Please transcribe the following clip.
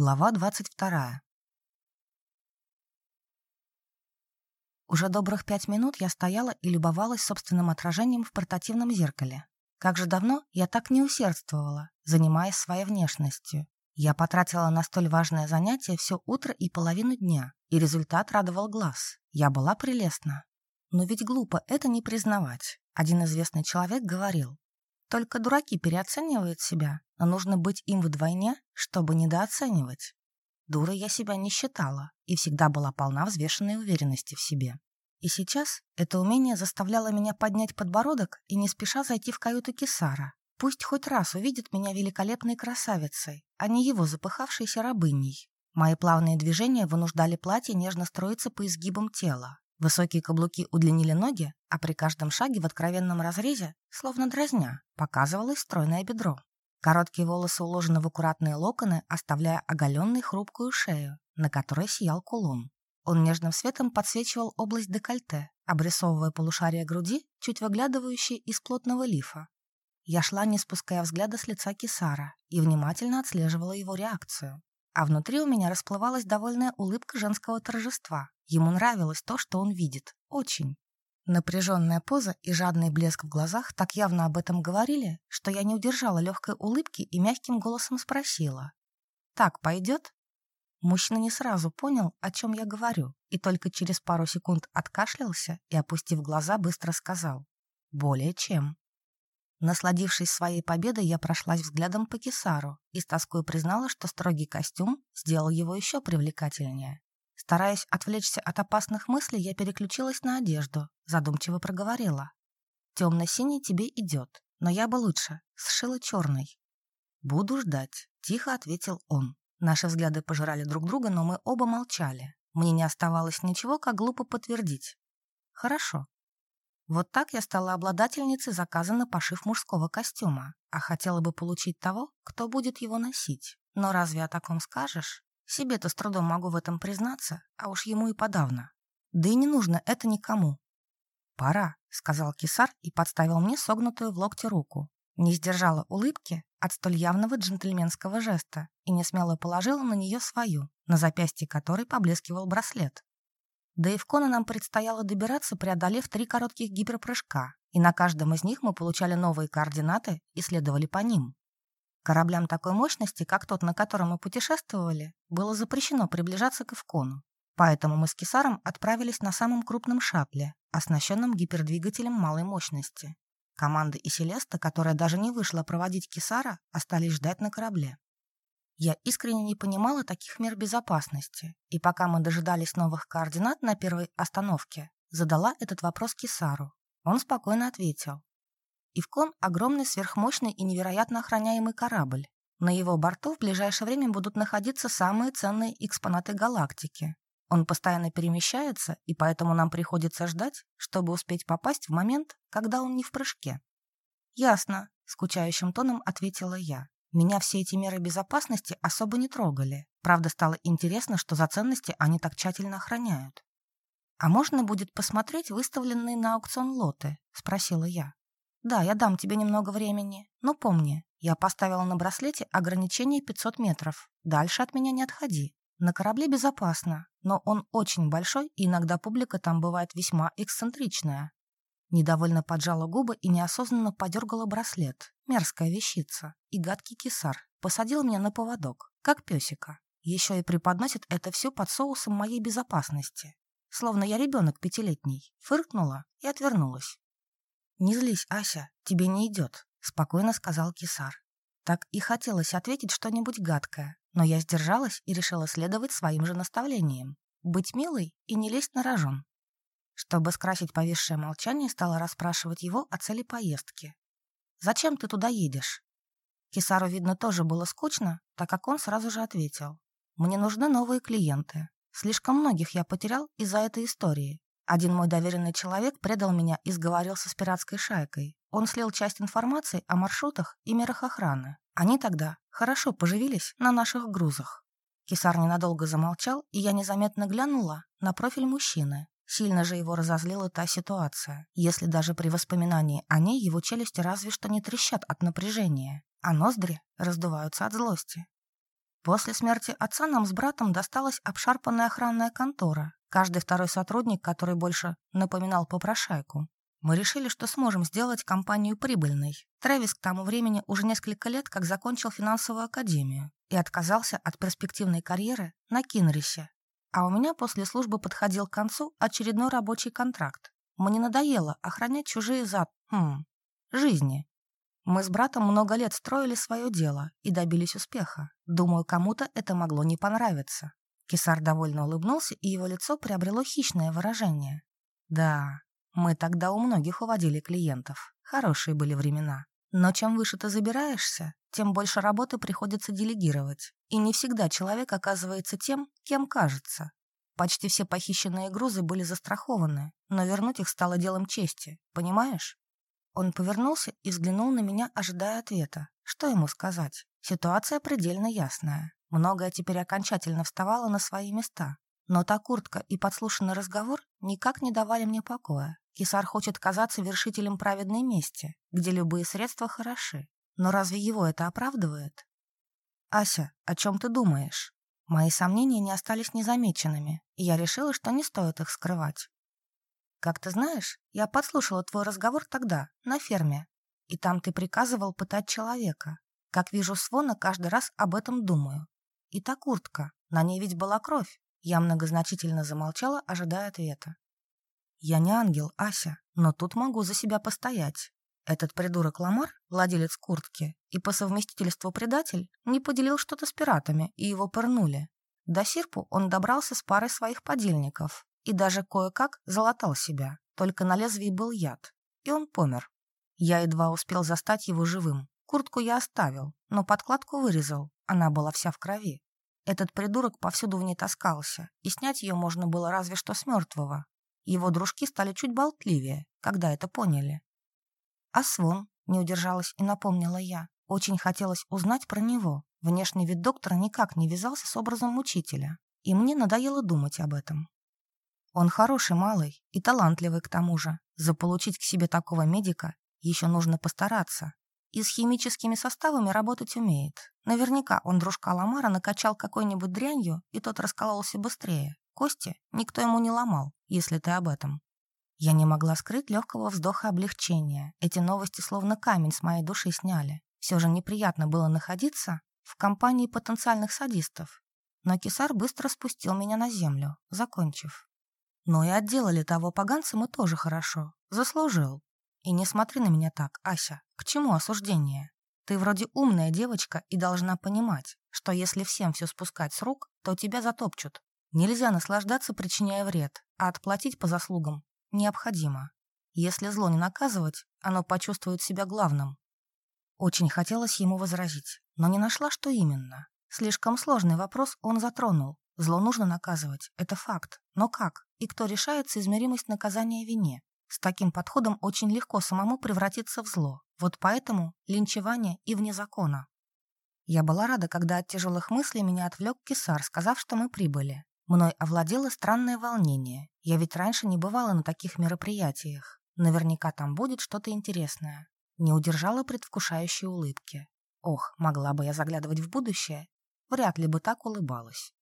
Глава двадцать вторая. Уже добрых пять минут я стояла и любовалась собственным отражением в портативном зеркале. Как же давно я так не усердствовала, занимаясь своей внешностью. Я потратила на столь важное занятие все утро и половину дня, и результат радовал глаз. Я была прелестна. Но ведь глупо это не признавать. Один известный человек говорил, только дураки переоценивают себя, но нужно быть им вдвойне, чтобы недооценивать. Дурой я себя не считала и всегда была полна взвешенной уверенности в себе. И сейчас это умение заставляло меня поднять подбородок и не спеша зайти в каюту Кисара. Пусть хоть раз увидит меня великолепной красавицей, а не его запыхавшейся рабыней. Мои плавные движения вынуждали платье нежно строиться по изгибам тела. Высокие каблуки удлинили ноги, а при каждом шаге в откровенном разрезе, словно дразня, показывалось стройное бедро. Короткие волосы уложены в аккуратные локоны, оставляя оголенной хрупкую шею, на которой сиял кулон. Он нежным светом подсвечивал область декольте, обрисовывая полушарие груди, чуть выглядывающие из плотного лифа. Я шла, не спуская взгляда с лица Кисара, и внимательно отслеживала его реакцию. А внутри у меня расплывалась довольная улыбка женского торжества, Ему нравилось то, что он видит. Очень. Напряженная поза и жадный блеск в глазах так явно об этом говорили, что я не удержала легкой улыбки и мягким голосом спросила. «Так пойдет?» Мужчина не сразу понял, о чем я говорю, и только через пару секунд откашлялся и, опустив глаза, быстро сказал. «Более чем». Насладившись своей победой, я прошлась взглядом по Кисару и с тоской признала, что строгий костюм сделал его еще привлекательнее. Стараясь отвлечься от опасных мыслей, я переключилась на одежду, задумчиво проговорила. «Темно-синий тебе идет, но я бы лучше, сшила черный». «Буду ждать», — тихо ответил он. Наши взгляды пожирали друг друга, но мы оба молчали. Мне не оставалось ничего, как глупо подтвердить. «Хорошо». Вот так я стала обладательницей заказа на пошив мужского костюма, а хотела бы получить того, кто будет его носить. Но разве о таком скажешь? Себе-то с трудом могу в этом признаться, а уж ему и подавно. Да и не нужно это никому. «Пора», — сказал Кисар и подставил мне согнутую в локте руку. Не сдержала улыбки от столь явного джентльменского жеста и не смело положила на нее свою, на запястье которой поблескивал браслет. До Ивкона нам предстояло добираться, преодолев три коротких гиперпрыжка, и на каждом из них мы получали новые координаты и следовали по ним. Кораблям такой мощности, как тот, на котором мы путешествовали, было запрещено приближаться к Ивкону. Поэтому мы с Кисаром отправились на самом крупном шаттле, оснащенном гипердвигателем малой мощности. Команда и Селеста, которая даже не вышла проводить Кисара, остались ждать на корабле. Я искренне не понимала таких мер безопасности, и пока мы дожидались новых координат на первой остановке, задала этот вопрос Кисару. Он спокойно ответил. Ивкон — огромный, сверхмощный и невероятно охраняемый корабль. На его борту в ближайшее время будут находиться самые ценные экспонаты галактики. Он постоянно перемещается, и поэтому нам приходится ждать, чтобы успеть попасть в момент, когда он не в прыжке. «Ясно», — скучающим тоном ответила я. Меня все эти меры безопасности особо не трогали. Правда, стало интересно, что за ценности они так тщательно охраняют. «А можно будет посмотреть выставленные на аукцион лоты?» — спросила я. Да, я дам тебе немного времени, но помни, я поставила на браслете ограничение 500 метров. Дальше от меня не отходи. На корабле безопасно, но он очень большой, и иногда публика там бывает весьма эксцентричная. Недовольно поджала губы и неосознанно подергала браслет. Мерзкая вещица. И гадкий кисар. Посадил меня на поводок, как песика. Еще и преподносит это все под соусом моей безопасности. Словно я ребенок пятилетний. Фыркнула и отвернулась. «Не злись, Ася, тебе не идет», — спокойно сказал Кисар. Так и хотелось ответить что-нибудь гадкое, но я сдержалась и решила следовать своим же наставлениям. Быть милой и не лезть на рожон. Чтобы скрасить повисшее молчание, стала расспрашивать его о цели поездки. «Зачем ты туда едешь?» Кисару, видно, тоже было скучно, так как он сразу же ответил. «Мне нужны новые клиенты. Слишком многих я потерял из-за этой истории. Один мой доверенный человек предал меня и сговорился с пиратской шайкой. Он слил часть информации о маршрутах и мерах охраны. Они тогда хорошо поживились на наших грузах. Кисар ненадолго замолчал, и я незаметно глянула на профиль мужчины. Сильно же его разозлила та ситуация, если даже при воспоминании о ней его челюсти разве что не трещат от напряжения, а ноздри раздуваются от злости. После смерти отца нам с братом досталась обшарпанная охранная контора, каждый второй сотрудник, который больше напоминал попрошайку. Мы решили, что сможем сделать компанию прибыльной. Трэвис к тому времени уже несколько лет как закончил финансовую академию и отказался от перспективной карьеры на Кинрисе. А у меня после службы подходил к концу очередной рабочий контракт. Мне надоело охранять чужие зад... Хм, жизни. Мы с братом много лет строили свое дело и добились успеха. Думаю, кому-то это могло не понравиться. Кисар довольно улыбнулся, и его лицо приобрело хищное выражение. Да, мы тогда у многих уводили клиентов. Хорошие были времена. Но чем выше ты забираешься, тем больше работы приходится делегировать. И не всегда человек оказывается тем, кем кажется. Почти все похищенные грузы были застрахованы, но вернуть их стало делом чести, понимаешь? Он повернулся и взглянул на меня, ожидая ответа. Что ему сказать? Ситуация предельно ясная. Многое теперь окончательно вставало на свои места. Но та куртка и подслушанный разговор никак не давали мне покоя. Кисар хочет казаться вершителем праведной мести, где любые средства хороши. Но разве его это оправдывает? «Ася, о чем ты думаешь?» Мои сомнения не остались незамеченными, и я решила, что не стоит их скрывать. Как ты знаешь, я подслушала твой разговор тогда, на ферме. И там ты приказывал пытать человека. Как вижу свона, каждый раз об этом думаю. И та куртка, на ней ведь была кровь. Я многозначительно замолчала, ожидая ответа. Я не ангел, Ася, но тут могу за себя постоять. Этот придурок Ламар, владелец куртки, и по совместительству предатель, не поделил что-то с пиратами, и его пырнули. До Сирпу он добрался с парой своих подельников, и даже кое-как залатал себя, только на лезвии был яд, и он помер. Я едва успел застать его живым. Куртку я оставил, но подкладку вырезал, она была вся в крови. Этот придурок повсюду в ней таскался, и снять ее можно было разве что с мертвого. Его дружки стали чуть болтливее, когда это поняли. А Свон, не удержалась и напомнила я, очень хотелось узнать про него. Внешний вид доктора никак не вязался с образом учителя, и мне надоело думать об этом. Он хороший малый и талантливый к тому же. Заполучить к себе такого медика еще нужно постараться. И с химическими составами работать умеет. Наверняка он дружка Ламара накачал какой-нибудь дрянью, и тот раскололся быстрее. Кости никто ему не ломал, если ты об этом. Я не могла скрыть легкого вздоха облегчения. Эти новости словно камень с моей души сняли. Все же неприятно было находиться в компании потенциальных садистов. Но Кисар быстро спустил меня на землю, закончив. Но и отделали того поганца мы тоже хорошо. Заслужил. И не смотри на меня так, Ася. К чему осуждение? Ты вроде умная девочка и должна понимать, что если всем все спускать с рук, то тебя затопчут. Нельзя наслаждаться, причиняя вред, а отплатить по заслугам необходимо. Если зло не наказывать, оно почувствует себя главным. Очень хотелось ему возразить, но не нашла, что именно. Слишком сложный вопрос он затронул. Зло нужно наказывать, это факт. Но как? И кто решает соизмеримость наказания вине? С таким подходом очень легко самому превратиться в зло. Вот поэтому линчевание и вне закона. Я была рада, когда от тяжелых мыслей меня отвлек Кисар, сказав, что мы прибыли. Мной овладело странное волнение. Я ведь раньше не бывала на таких мероприятиях. Наверняка там будет что-то интересное. Не удержала предвкушающей улыбки. Ох, могла бы я заглядывать в будущее. Вряд ли бы так улыбалась.